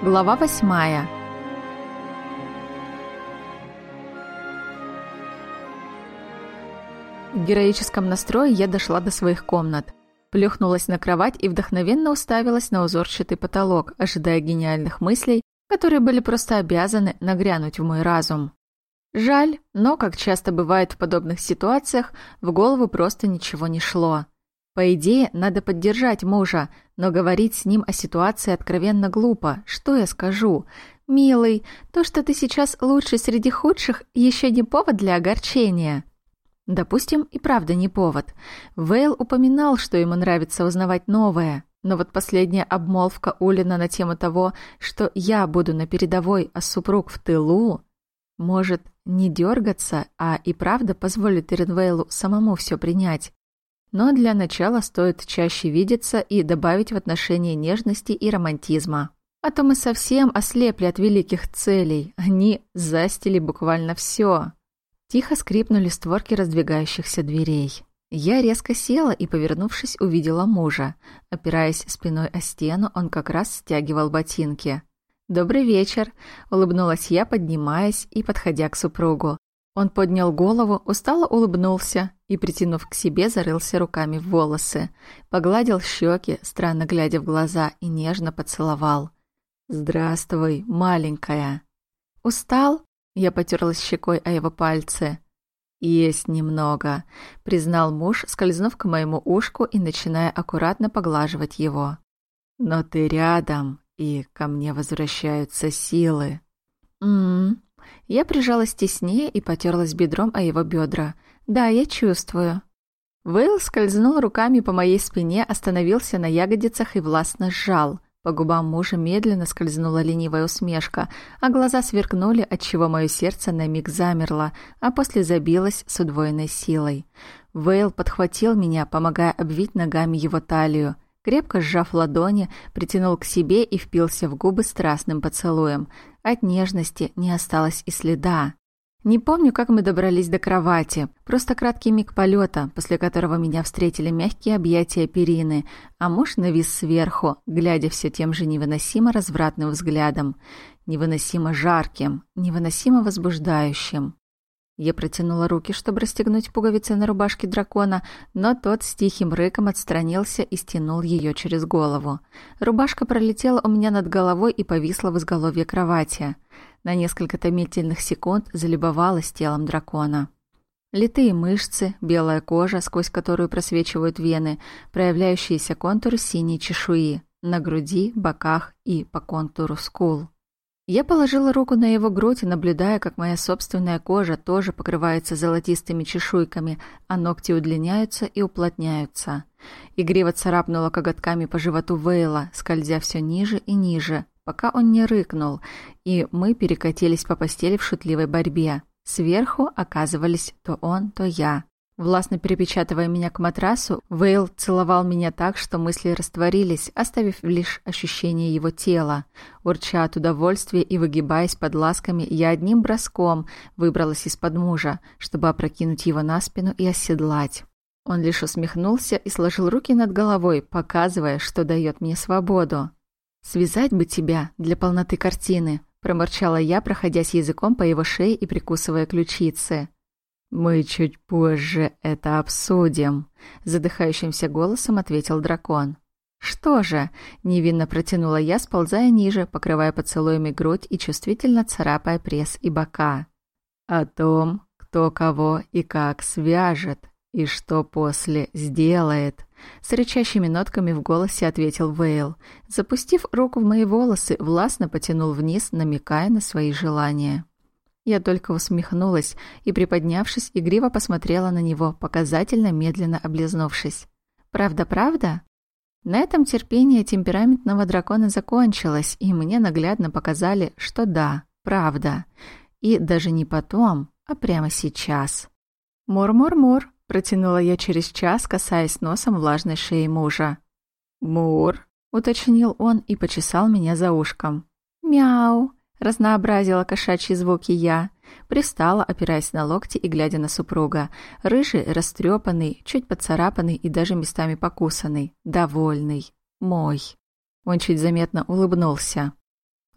Глава восьмая. В героическом настрое я дошла до своих комнат. Плюхнулась на кровать и вдохновенно уставилась на узорчатый потолок, ожидая гениальных мыслей, которые были просто обязаны нагрянуть в мой разум. Жаль, но, как часто бывает в подобных ситуациях, в голову просто ничего не шло. По идее, надо поддержать мужа, но говорить с ним о ситуации откровенно глупо. Что я скажу? «Милый, то, что ты сейчас лучший среди худших, еще не повод для огорчения». Допустим, и правда не повод. Вейл упоминал, что ему нравится узнавать новое. Но вот последняя обмолвка Улина на тему того, что я буду на передовой, а супруг в тылу, может не дергаться, а и правда позволит Иренвейлу самому все принять. Но для начала стоит чаще видеться и добавить в отношения нежности и романтизма. А то мы совсем ослепли от великих целей. Они застили буквально все. Тихо скрипнули створки раздвигающихся дверей. Я резко села и, повернувшись, увидела мужа. Опираясь спиной о стену, он как раз стягивал ботинки. «Добрый вечер», — улыбнулась я, поднимаясь и подходя к супругу. Он поднял голову, устало улыбнулся и, притянув к себе, зарылся руками в волосы. Погладил щеки, странно глядя в глаза, и нежно поцеловал. «Здравствуй, маленькая!» «Устал?» Я потерлась щекой о его пальцы. «Есть немного», — признал муж, скользнув к моему ушку и начиная аккуратно поглаживать его. «Но ты рядом, и ко мне возвращаются силы». «М-м-м», я прижалась теснее и потерлась бедром о его бедра. «Да, я чувствую». Вейл скользнул руками по моей спине, остановился на ягодицах и властно сжал. По губам мужа медленно скользнула ленивая усмешка, а глаза сверкнули, отчего мое сердце на миг замерло, а после забилось с удвоенной силой. Вейл подхватил меня, помогая обвить ногами его талию. Крепко сжав ладони, притянул к себе и впился в губы страстным поцелуем. От нежности не осталось и следа. Не помню, как мы добрались до кровати. Просто краткий миг полета, после которого меня встретили мягкие объятия перины, а муж навис сверху, глядя все тем же невыносимо развратным взглядом. Невыносимо жарким, невыносимо возбуждающим. Я протянула руки, чтобы расстегнуть пуговицы на рубашке дракона, но тот с тихим рыком отстранился и стянул ее через голову. Рубашка пролетела у меня над головой и повисла в изголовье кровати. На несколько томительных секунд залюбовалась телом дракона. Литые мышцы, белая кожа, сквозь которую просвечивают вены, проявляющиеся контуры синей чешуи на груди, боках и по контуру скул. Я положила руку на его грудь, наблюдая, как моя собственная кожа тоже покрывается золотистыми чешуйками, а ногти удлиняются и уплотняются. Игриво царапнула коготками по животу Вейла, скользя все ниже и ниже, пока он не рыкнул, и мы перекатились по постели в шутливой борьбе. Сверху оказывались то он, то я. Властно перепечатывая меня к матрасу, Вейл целовал меня так, что мысли растворились, оставив лишь ощущение его тела. Урча от удовольствия и выгибаясь под ласками, я одним броском выбралась из-под мужа, чтобы опрокинуть его на спину и оседлать. Он лишь усмехнулся и сложил руки над головой, показывая, что дает мне свободу. «Связать бы тебя для полноты картины», – проморчала я, проходясь языком по его шее и прикусывая ключицы. «Мы чуть позже это обсудим», — задыхающимся голосом ответил дракон. «Что же?» — невинно протянула я, сползая ниже, покрывая поцелуями грудь и чувствительно царапая пресс и бока. «О том, кто кого и как свяжет, и что после сделает», — с рычащими нотками в голосе ответил Вейл. Запустив руку в мои волосы, властно потянул вниз, намекая на свои желания. Я только усмехнулась и, приподнявшись, игриво посмотрела на него, показательно медленно облизнувшись. «Правда, правда?» На этом терпение темпераментного дракона закончилось, и мне наглядно показали, что да, правда. И даже не потом, а прямо сейчас. «Мур-мур-мур», — протянула я через час, касаясь носом влажной шеи мужа. «Мур», — уточнил он и почесал меня за ушком. «Мяу», Разнообразила кошачьи звуки я. Пристала, опираясь на локти и глядя на супруга. Рыжий, растрепанный, чуть поцарапанный и даже местами покусанный. Довольный. Мой. Он чуть заметно улыбнулся.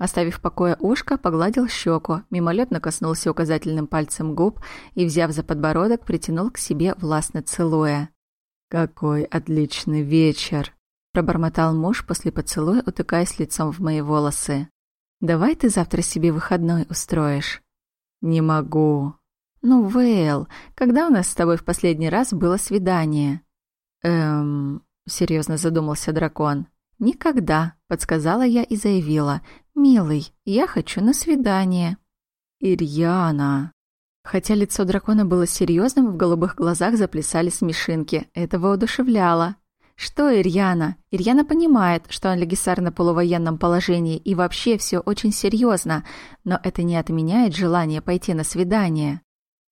Оставив в покое ушко, погладил щеку, мимолетно коснулся указательным пальцем губ и, взяв за подбородок, притянул к себе, властно целуя. «Какой отличный вечер!» – пробормотал муж после поцелуя, утыкаясь лицом в мои волосы. «Давай ты завтра себе выходной устроишь». «Не могу». «Ну, Вейл, когда у нас с тобой в последний раз было свидание?» «Эм...» — серьезно задумался дракон. «Никогда», — подсказала я и заявила. «Милый, я хочу на свидание». «Ирьяна...» Хотя лицо дракона было серьезным, в голубых глазах заплясали смешинки. Это воодушевляло. Что Ирьяна? Ирьяна понимает, что Анлегисар на полувоенном положении и вообще все очень серьезно, но это не отменяет желание пойти на свидание.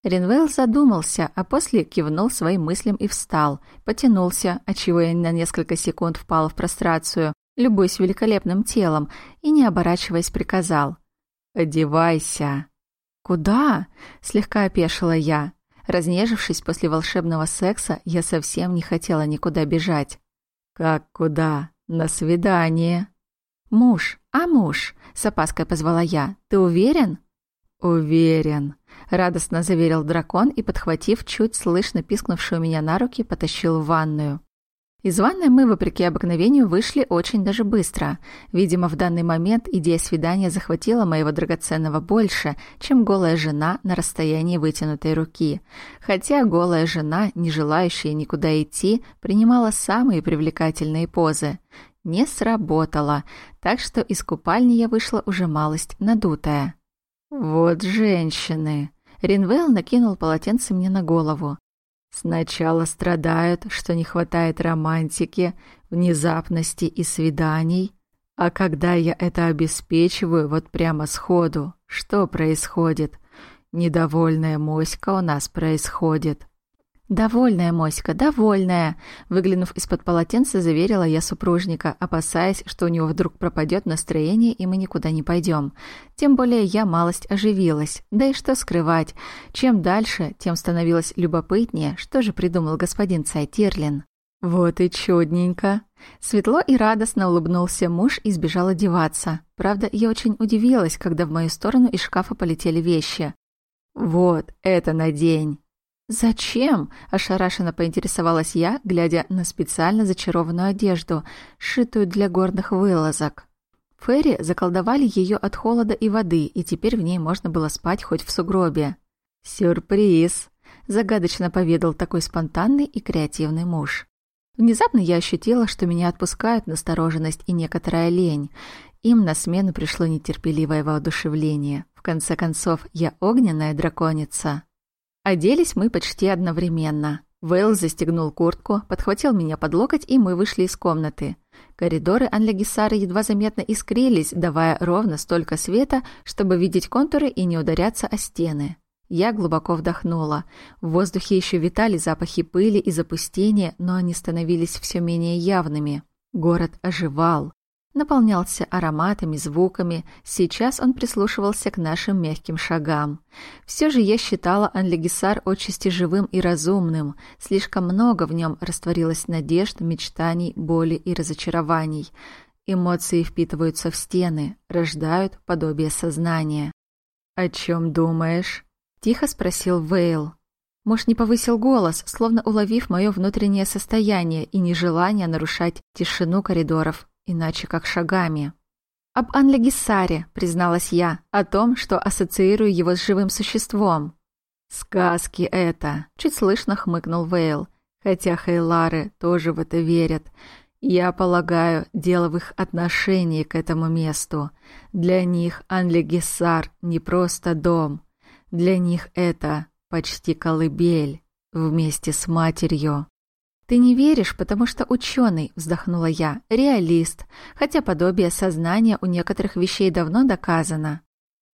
Ренвейл задумался, а после кивнул своим мыслям и встал, потянулся, отчего я на несколько секунд впала в прострацию, любуясь великолепным телом, и, не оборачиваясь, приказал «Одевайся». «Куда?» — слегка опешила я. Разнежившись после волшебного секса, я совсем не хотела никуда бежать. «Как куда? На свидание». «Муж, а муж?» — с опаской позвала я. «Ты уверен?» «Уверен», — радостно заверил дракон и, подхватив чуть слышно пискнувшую меня на руки, потащил в ванную. Из ванной мы, вопреки обыкновению, вышли очень даже быстро. Видимо, в данный момент идея свидания захватила моего драгоценного больше, чем голая жена на расстоянии вытянутой руки. Хотя голая жена, не желающая никуда идти, принимала самые привлекательные позы. Не сработало, так что из купальни я вышла уже малость надутая. «Вот женщины!» Ринвелл накинул полотенце мне на голову. «Сначала страдают, что не хватает романтики, внезапности и свиданий, а когда я это обеспечиваю вот прямо сходу, что происходит? Недовольная моська у нас происходит. «Довольная, моська, довольная!» Выглянув из-под полотенца, заверила я супружника, опасаясь, что у него вдруг пропадет настроение, и мы никуда не пойдем. Тем более я малость оживилась. Да и что скрывать. Чем дальше, тем становилось любопытнее, что же придумал господин Цайтирлин. «Вот и чудненько!» Светло и радостно улыбнулся муж и сбежал одеваться. Правда, я очень удивилась, когда в мою сторону из шкафа полетели вещи. «Вот, это на день!» «Зачем?» – ошарашенно поинтересовалась я, глядя на специально зачарованную одежду, сшитую для горных вылазок. Ферри заколдовали ее от холода и воды, и теперь в ней можно было спать хоть в сугробе. «Сюрприз!» – загадочно поведал такой спонтанный и креативный муж. Внезапно я ощутила, что меня отпускают настороженность и некоторая лень. Им на смену пришло нетерпеливое воодушевление. В конце концов, я огненная драконица. Оделись мы почти одновременно. Вейл застегнул куртку, подхватил меня под локоть, и мы вышли из комнаты. Коридоры Анлегисары едва заметно искрились, давая ровно столько света, чтобы видеть контуры и не ударяться о стены. Я глубоко вдохнула. В воздухе еще витали запахи пыли и запустения, но они становились все менее явными. Город оживал наполнялся ароматами, звуками. Сейчас он прислушивался к нашим мягким шагам. Все же я считала Анлегисар отчасти живым и разумным. Слишком много в нем растворилось надежд, мечтаний, боли и разочарований. Эмоции впитываются в стены, рождают подобие сознания. «О чем думаешь?» — тихо спросил Вейл. Муж не повысил голос, словно уловив мое внутреннее состояние и нежелание нарушать тишину коридоров, иначе как шагами. «Об Анлегисаре», — призналась я, — «о том, что ассоциирую его с живым существом». «Сказки это», — чуть слышно хмыкнул Вейл, хотя Хейлары тоже в это верят. «Я полагаю, дело в их отношении к этому месту. Для них Анлегисар не просто дом. Для них это почти колыбель вместе с матерью». «Ты не веришь, потому что ученый», — вздохнула я, — «реалист, хотя подобие сознания у некоторых вещей давно доказано».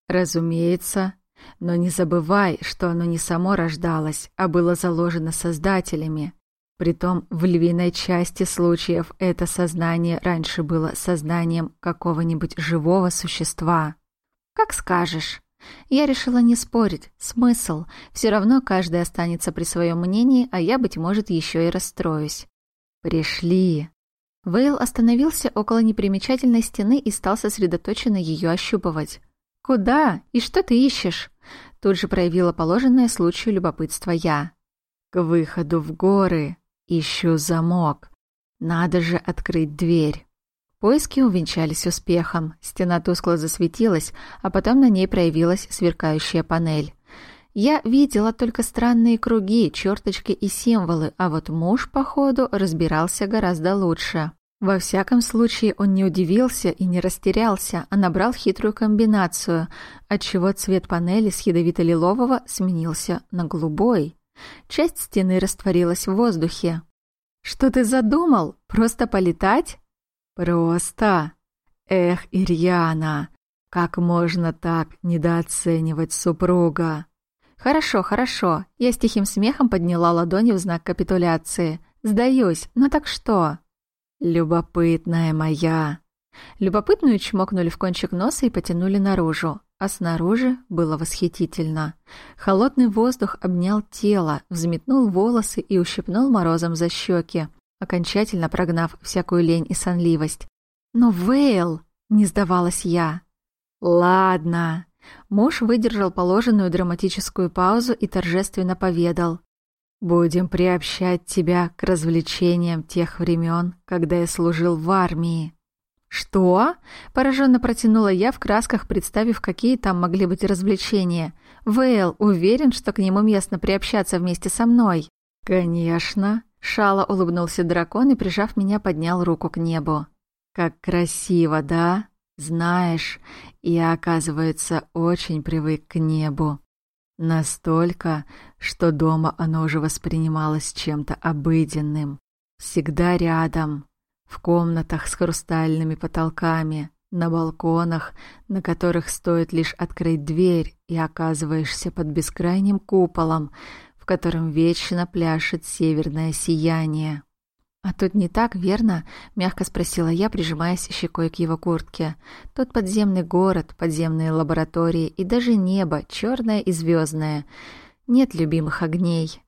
«Разумеется, но не забывай, что оно не само рождалось, а было заложено создателями. Притом в львиной части случаев это сознание раньше было сознанием какого-нибудь живого существа». «Как скажешь». Я решила не спорить. Смысл? Все равно каждый останется при своем мнении, а я, быть может, еще и расстроюсь. «Пришли!» Вейл остановился около непримечательной стены и стал сосредоточенно ее ощупывать. «Куда? И что ты ищешь?» Тут же проявила положенное случаю любопытство я. «К выходу в горы. Ищу замок. Надо же открыть дверь». Поиски увенчались успехом. Стена тускло засветилась, а потом на ней проявилась сверкающая панель. Я видела только странные круги, черточки и символы, а вот муж, походу, разбирался гораздо лучше. Во всяком случае, он не удивился и не растерялся, а набрал хитрую комбинацию, отчего цвет панели с ядовито-лилового сменился на голубой. Часть стены растворилась в воздухе. «Что ты задумал? Просто полетать?» «Просто! Эх, Ирьяна, как можно так недооценивать супруга?» «Хорошо, хорошо». Я с тихим смехом подняла ладони в знак капитуляции. «Сдаюсь. Ну так что?» «Любопытная моя». Любопытную чмокнули в кончик носа и потянули наружу. А снаружи было восхитительно. Холодный воздух обнял тело, взметнул волосы и ущипнул морозом за щеки, окончательно прогнав всякую лень и сонливость. «Но, Вейл!» — не сдавалась я. «Ладно», Муж выдержал положенную драматическую паузу и торжественно поведал. «Будем приобщать тебя к развлечениям тех времен, когда я служил в армии». «Что?» – пораженно протянула я в красках, представив, какие там могли быть развлечения. «Вейл уверен, что к нему местно приобщаться вместе со мной?» «Конечно!» – шало улыбнулся дракон и, прижав меня, поднял руку к небу. «Как красиво, да?» Знаешь, я, оказывается, очень привык к небу. Настолько, что дома оно уже воспринималось чем-то обыденным. Всегда рядом, в комнатах с хрустальными потолками, на балконах, на которых стоит лишь открыть дверь, и оказываешься под бескрайним куполом, в котором вечно пляшет северное сияние. «А тут не так, верно?» — мягко спросила я, прижимаясь щекой к его куртке. «Тут подземный город, подземные лаборатории и даже небо, черное и звездное. Нет любимых огней».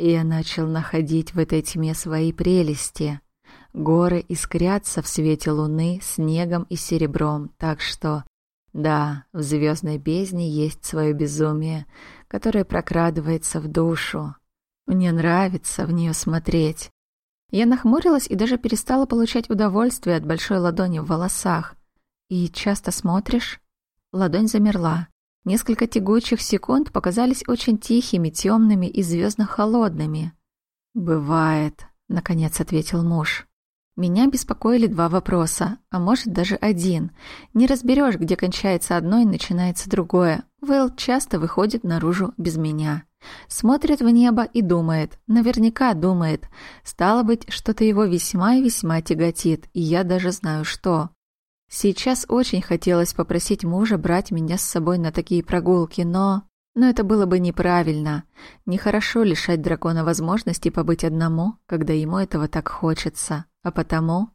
И я начал находить в этой тьме свои прелести. Горы искрятся в свете луны снегом и серебром, так что... Да, в звездной бездне есть свое безумие, которое прокрадывается в душу. Мне нравится в нее смотреть. Я нахмурилась и даже перестала получать удовольствие от большой ладони в волосах. «И часто смотришь?» Ладонь замерла. Несколько тягучих секунд показались очень тихими, темными и звездно-холодными. «Бывает», — наконец ответил муж. Меня беспокоили два вопроса, а может даже один. Не разберешь, где кончается одно и начинается другое. Вэл часто выходит наружу без меня. Смотрит в небо и думает, наверняка думает. Стало быть, что-то его весьма и весьма тяготит, и я даже знаю что. Сейчас очень хотелось попросить мужа брать меня с собой на такие прогулки, но... Но это было бы неправильно. Нехорошо лишать дракона возможности побыть одному, когда ему этого так хочется. А потому...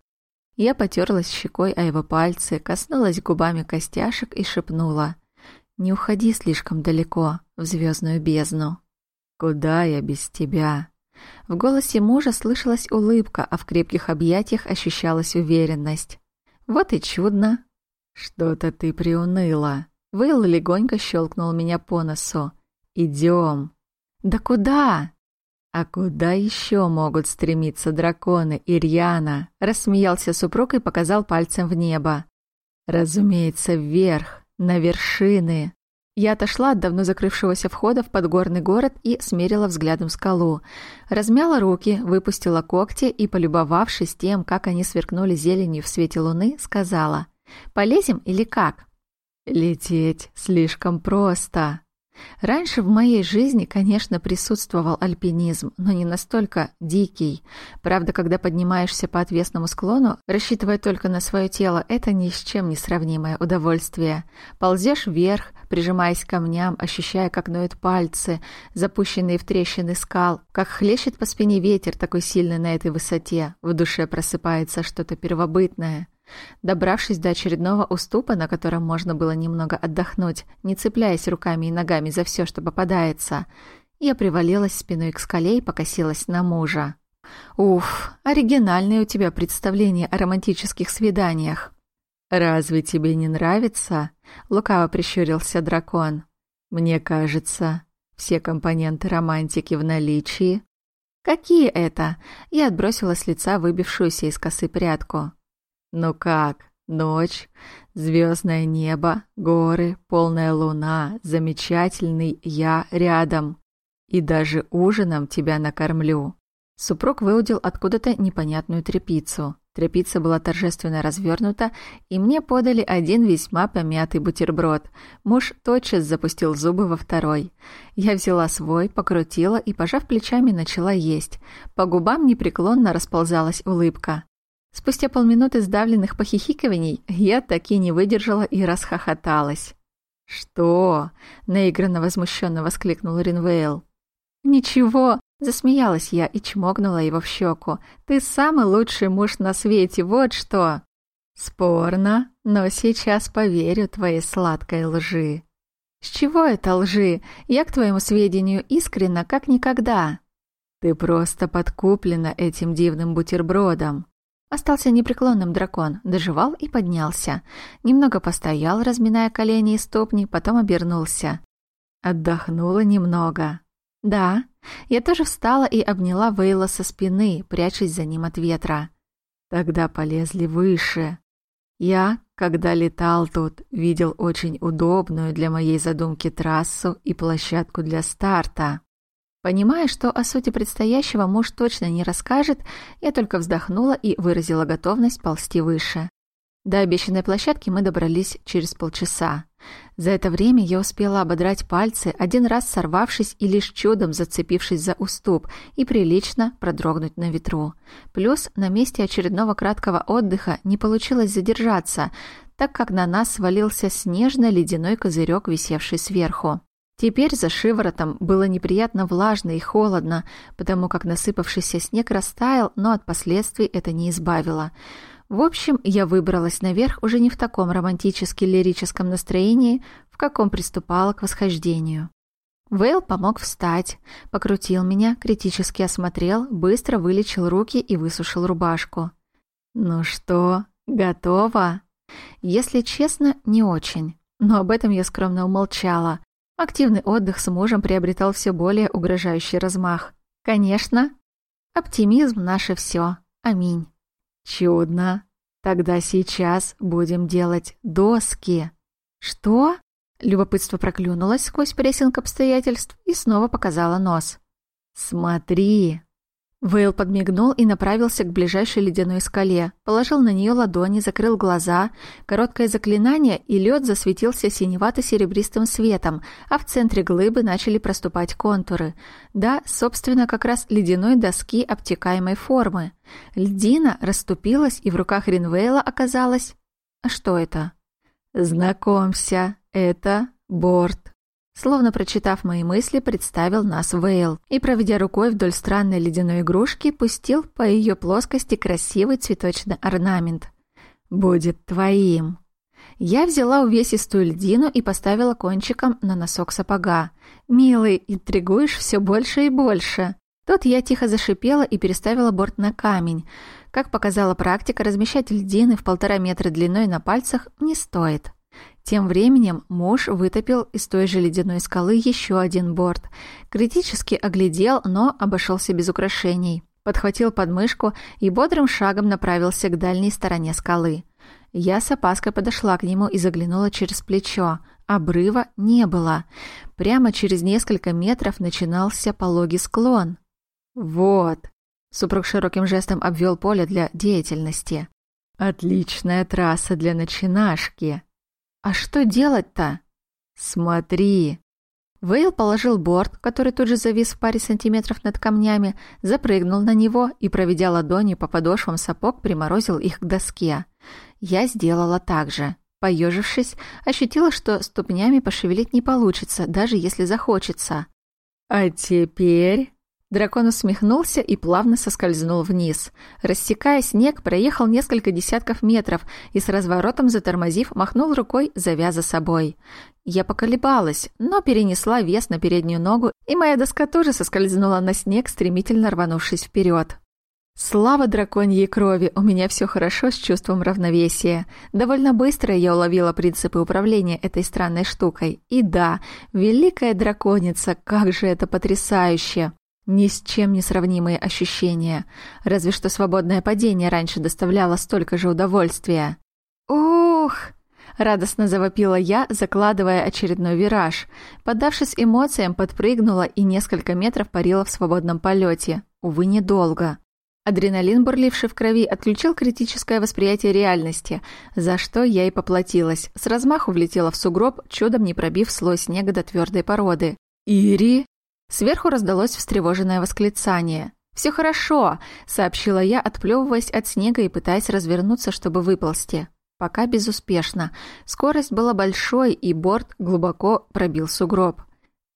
Я потерлась щекой о его пальцы, коснулась губами костяшек и шепнула. «Не уходи слишком далеко, в звездную бездну». «Куда я без тебя?» В голосе мужа слышалась улыбка, а в крепких объятиях ощущалась уверенность. «Вот и чудно!» «Что-то ты приуныла!» Вейл легонько щелкнул меня по носу. «Идем!» «Да куда?» «А куда еще могут стремиться драконы, Ирьяна?» Рассмеялся супруг и показал пальцем в небо. «Разумеется, вверх, на вершины!» Я отошла от давно закрывшегося входа в подгорный город и смерила взглядом скалу. Размяла руки, выпустила когти и, полюбовавшись тем, как они сверкнули зеленью в свете луны, сказала «Полезем или как?» «Лететь слишком просто», Раньше в моей жизни, конечно, присутствовал альпинизм, но не настолько дикий. Правда, когда поднимаешься по отвесному склону, рассчитывая только на свое тело, это ни с чем не сравнимое удовольствие. Ползешь вверх, прижимаясь к камням, ощущая, как ноют пальцы, запущенные в трещины скал, как хлещет по спине ветер такой сильный на этой высоте, в душе просыпается что-то первобытное. Добравшись до очередного уступа, на котором можно было немного отдохнуть, не цепляясь руками и ногами за все, что попадается, я привалилась спиной к скале и покосилась на мужа. Уф, оригинальное у тебя представление о романтических свиданиях. Разве тебе не нравится? Лукаво прищурился дракон. Мне кажется, все компоненты романтики в наличии. Какие это? Я отбросила с лица выбившуюся из косы прядку. Ну как? Ночь, звездное небо, горы, полная луна, замечательный я рядом. И даже ужином тебя накормлю. Супруг выудил откуда-то непонятную трепицу. Трепица была торжественно развернута, и мне подали один весьма помятый бутерброд. Муж тотчас запустил зубы во второй. Я взяла свой, покрутила и, пожав плечами, начала есть. По губам непреклонно расползалась улыбка. Спустя полминуты сдавленных похихикываний я таки не выдержала и расхохоталась. «Что?» — наигранно возмущенно воскликнул Ринвейл. «Ничего!» — засмеялась я и чмогнула его в щеку. «Ты самый лучший муж на свете, вот что!» «Спорно, но сейчас поверю твоей сладкой лжи». «С чего это лжи? Я, к твоему сведению, искренна, как никогда». «Ты просто подкуплена этим дивным бутербродом. Остался непреклонным дракон, доживал и поднялся. Немного постоял, разминая колени и ступни, потом обернулся. Отдохнула немного. Да, я тоже встала и обняла Вейла со спины, прячась за ним от ветра. Тогда полезли выше. Я, когда летал тут, видел очень удобную для моей задумки трассу и площадку для старта. Понимая, что о сути предстоящего муж точно не расскажет, я только вздохнула и выразила готовность ползти выше. До обещанной площадки мы добрались через полчаса. За это время я успела ободрать пальцы, один раз сорвавшись и лишь чудом зацепившись за уступ, и прилично продрогнуть на ветру. Плюс на месте очередного краткого отдыха не получилось задержаться, так как на нас свалился снежно-ледяной козырек, висевший сверху. Теперь за шиворотом было неприятно влажно и холодно, потому как насыпавшийся снег растаял, но от последствий это не избавило. В общем, я выбралась наверх уже не в таком романтически-лирическом настроении, в каком приступала к восхождению. Вейл помог встать, покрутил меня, критически осмотрел, быстро вылечил руки и высушил рубашку. «Ну что, готова?» Если честно, не очень. Но об этом я скромно умолчала. Активный отдых с мужем приобретал все более угрожающий размах. Конечно, оптимизм — наше все. Аминь. Чудно. Тогда сейчас будем делать доски. Что? Любопытство проклюнулось сквозь прессинг обстоятельств и снова показало нос. Смотри, Вейл подмигнул и направился к ближайшей ледяной скале, положил на нее ладони, закрыл глаза. Короткое заклинание, и лед засветился синевато-серебристым светом, а в центре глыбы начали проступать контуры. Да, собственно, как раз ледяной доски обтекаемой формы. Льдина расступилась, и в руках Ринвейла оказалось... А что это? «Знакомься, это борт». Словно прочитав мои мысли, представил нас Вейл и, проведя рукой вдоль странной ледяной игрушки, пустил по ее плоскости красивый цветочный орнамент. «Будет твоим!» Я взяла увесистую льдину и поставила кончиком на носок сапога. «Милый, интригуешь все больше и больше!» Тут я тихо зашипела и переставила борт на камень. Как показала практика, размещать льдины в полтора метра длиной на пальцах не стоит. Тем временем муж вытопил из той же ледяной скалы еще один борт. Критически оглядел, но обошелся без украшений. Подхватил подмышку и бодрым шагом направился к дальней стороне скалы. Я с опаской подошла к нему и заглянула через плечо. Обрыва не было. Прямо через несколько метров начинался пологий склон. «Вот!» — супруг широким жестом обвел поле для деятельности. «Отличная трасса для начинашки!» «А что делать-то?» «Смотри!» Вейл положил борт, который тут же завис в паре сантиметров над камнями, запрыгнул на него и, проведя ладони по подошвам сапог, приморозил их к доске. Я сделала так же. Поежившись, ощутила, что ступнями пошевелить не получится, даже если захочется. «А теперь...» Дракон усмехнулся и плавно соскользнул вниз. Рассекая снег, проехал несколько десятков метров и с разворотом затормозив, махнул рукой, завяза собой. Я поколебалась, но перенесла вес на переднюю ногу, и моя доска тоже соскользнула на снег, стремительно рванувшись вперед. Слава драконьей крови, у меня все хорошо с чувством равновесия. Довольно быстро я уловила принципы управления этой странной штукой. И да, великая драконица, как же это потрясающе! Ни с чем не сравнимые ощущения. Разве что свободное падение раньше доставляло столько же удовольствия. Ух! Радостно завопила я, закладывая очередной вираж. Поддавшись эмоциям, подпрыгнула и несколько метров парила в свободном полете. Увы, недолго. Адреналин, бурливший в крови, отключил критическое восприятие реальности, за что я и поплатилась. С размаху влетела в сугроб, чудом не пробив слой снега до твердой породы. «Ири!» Сверху раздалось встревоженное восклицание. «Все хорошо», — сообщила я, отплевываясь от снега и пытаясь развернуться, чтобы выползти. Пока безуспешно. Скорость была большой, и борт глубоко пробил сугроб.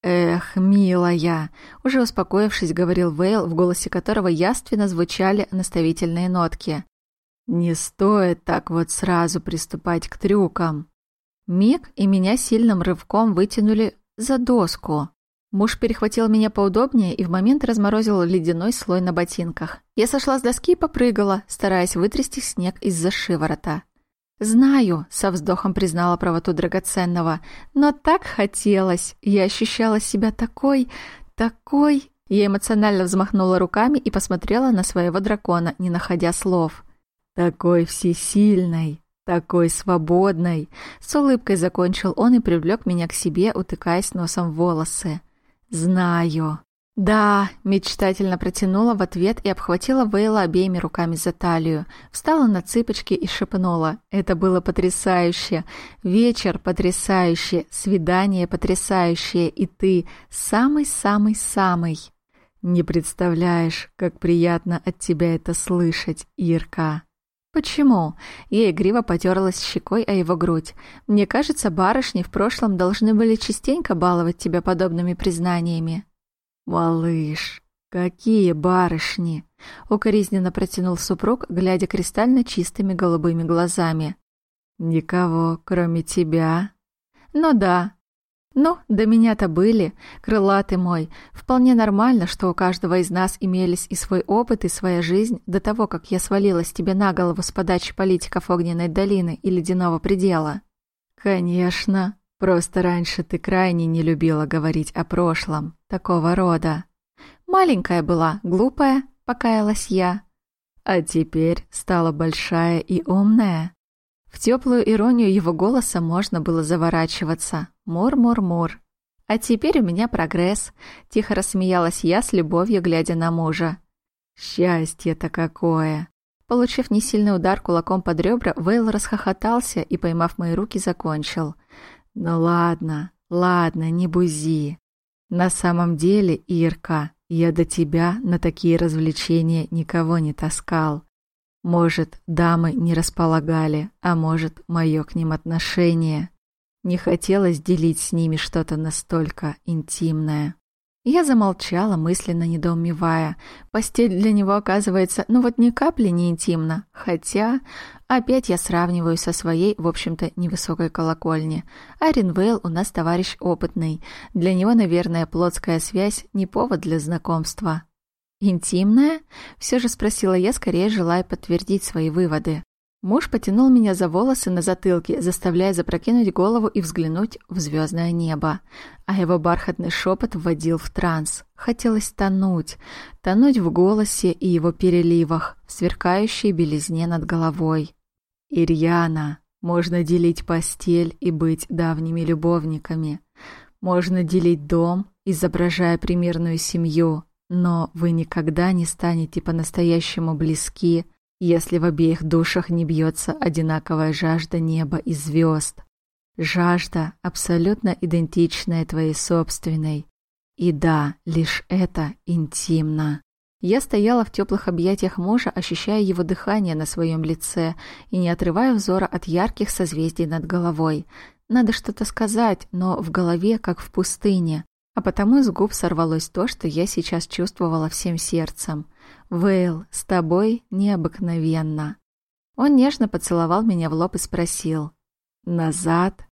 «Эх, милая!» — уже успокоившись, говорил Вейл, в голосе которого яственно звучали наставительные нотки. «Не стоит так вот сразу приступать к трюкам». Миг и меня сильным рывком вытянули за доску. Муж перехватил меня поудобнее и в момент разморозил ледяной слой на ботинках. Я сошла с доски и попрыгала, стараясь вытрясти снег из-за шиворота. «Знаю», — со вздохом признала правоту драгоценного, «но так хотелось. Я ощущала себя такой, такой...» Я эмоционально взмахнула руками и посмотрела на своего дракона, не находя слов. «Такой всесильной, такой свободной!» С улыбкой закончил он и привлек меня к себе, утыкаясь носом в волосы. «Знаю». «Да», — мечтательно протянула в ответ и обхватила Вейла обеими руками за талию. Встала на цыпочки и шепнула. «Это было потрясающе! Вечер потрясающий, свидание потрясающее, и ты самый-самый-самый!» «Не представляешь, как приятно от тебя это слышать, Ирка!» «Почему?» Я игриво потерлась щекой о его грудь. «Мне кажется, барышни в прошлом должны были частенько баловать тебя подобными признаниями». «Малыш, какие барышни!» — укоризненно протянул супруг, глядя кристально чистыми голубыми глазами. «Никого, кроме тебя?» «Ну да. Ну, до меня-то были, крылатый мой. Вполне нормально, что у каждого из нас имелись и свой опыт, и своя жизнь до того, как я свалилась тебе на голову с подачи политиков Огненной долины и Ледяного предела». «Конечно», Просто раньше ты крайне не любила говорить о прошлом, такого рода. Маленькая была, глупая, покаялась я. А теперь стала большая и умная. В теплую иронию его голоса можно было заворачиваться. Мур-мур-мур. А теперь у меня прогресс. Тихо рассмеялась я с любовью, глядя на мужа. Счастье-то какое! Получив несильный удар кулаком под ребра, Вейл расхохотался и, поймав мои руки, закончил. «Ну ладно, ладно, не бузи. На самом деле, Ирка, я до тебя на такие развлечения никого не таскал. Может, дамы не располагали, а может, мое к ним отношение. Не хотелось делить с ними что-то настолько интимное. Я замолчала, мысленно недоумевая. Постель для него оказывается, ну вот ни капли не интимна. Хотя, опять я сравниваю со своей, в общем-то, невысокой колокольни. А Ринвейл у нас товарищ опытный. Для него, наверное, плотская связь не повод для знакомства. «Интимная?» — все же спросила я, скорее желая подтвердить свои выводы. Муж потянул меня за волосы на затылке, заставляя запрокинуть голову и взглянуть в звездное небо. А его бархатный шепот вводил в транс. Хотелось тонуть. Тонуть в голосе и его переливах, в сверкающей белизне над головой. «Ирьяна, можно делить постель и быть давними любовниками. Можно делить дом, изображая примерную семью, но вы никогда не станете по-настоящему близки, если в обеих душах не бьется одинаковая жажда неба и звезд. Жажда, абсолютно идентичная твоей собственной. И да, лишь это интимно. Я стояла в теплых объятиях мужа, ощущая его дыхание на своем лице и не отрывая взора от ярких созвездий над головой. Надо что-то сказать, но в голове, как в пустыне. А потому из губ сорвалось то, что я сейчас чувствовала всем сердцем. «Вейл, с тобой необыкновенно». Он нежно поцеловал меня в лоб и спросил. «Назад?»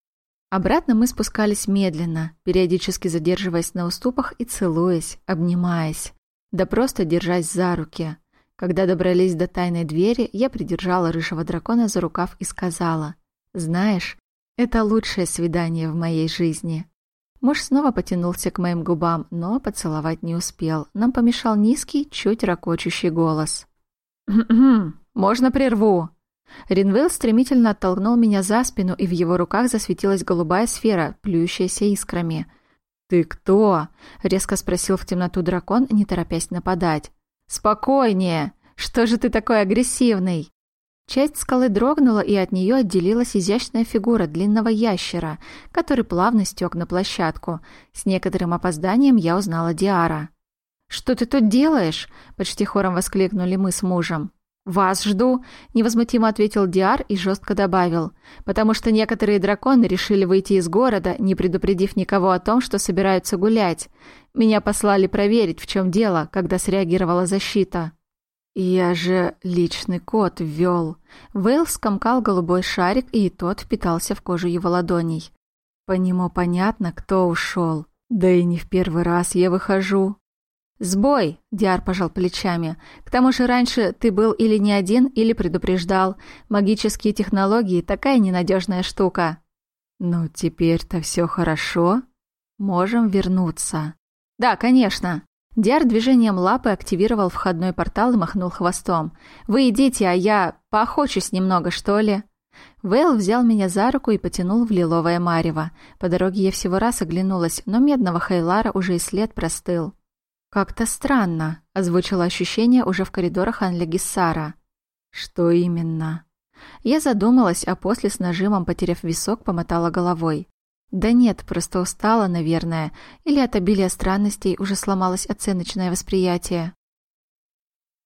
Обратно мы спускались медленно, периодически задерживаясь на уступах и целуясь, обнимаясь, да просто держась за руки. Когда добрались до тайной двери, я придержала рыжего дракона за рукав и сказала, «Знаешь, это лучшее свидание в моей жизни». Муж снова потянулся к моим губам, но поцеловать не успел. Нам помешал низкий, чуть ракочущий голос. «Можно прерву?» Ринвелл стремительно оттолкнул меня за спину, и в его руках засветилась голубая сфера, плюющаяся искрами. «Ты кто?» — резко спросил в темноту дракон, не торопясь нападать. «Спокойнее! Что же ты такой агрессивный?» Часть скалы дрогнула, и от нее отделилась изящная фигура длинного ящера, который плавно стек на площадку. С некоторым опозданием я узнала Диара. «Что ты тут делаешь?» — почти хором воскликнули мы с мужем. «Вас жду», — невозмутимо ответил Диар и жестко добавил, «потому что некоторые драконы решили выйти из города, не предупредив никого о том, что собираются гулять. Меня послали проверить, в чем дело, когда среагировала защита». «Я же личный код ввел». Вейл скомкал голубой шарик, и тот впитался в кожу его ладоней. По нему понятно, кто ушел. Да и не в первый раз я выхожу. «Сбой!» — Диар пожал плечами. «К тому же раньше ты был или не один, или предупреждал. Магические технологии — такая ненадежная штука». «Ну, теперь-то все хорошо. Можем вернуться». «Да, конечно». Диар движением лапы активировал входной портал и махнул хвостом. «Вы идите, а я поохочусь немного, что ли?» Вейл взял меня за руку и потянул в лиловое марево. По дороге я всего раз оглянулась, но медного Хейлара уже и след простыл. «Как-то странно», — озвучила ощущение уже в коридорах Анлегиссара. «Что именно?» Я задумалась, а после с нажимом, потеряв висок, помотала головой. «Да нет, просто устала, наверное, или от обилия странностей уже сломалось оценочное восприятие».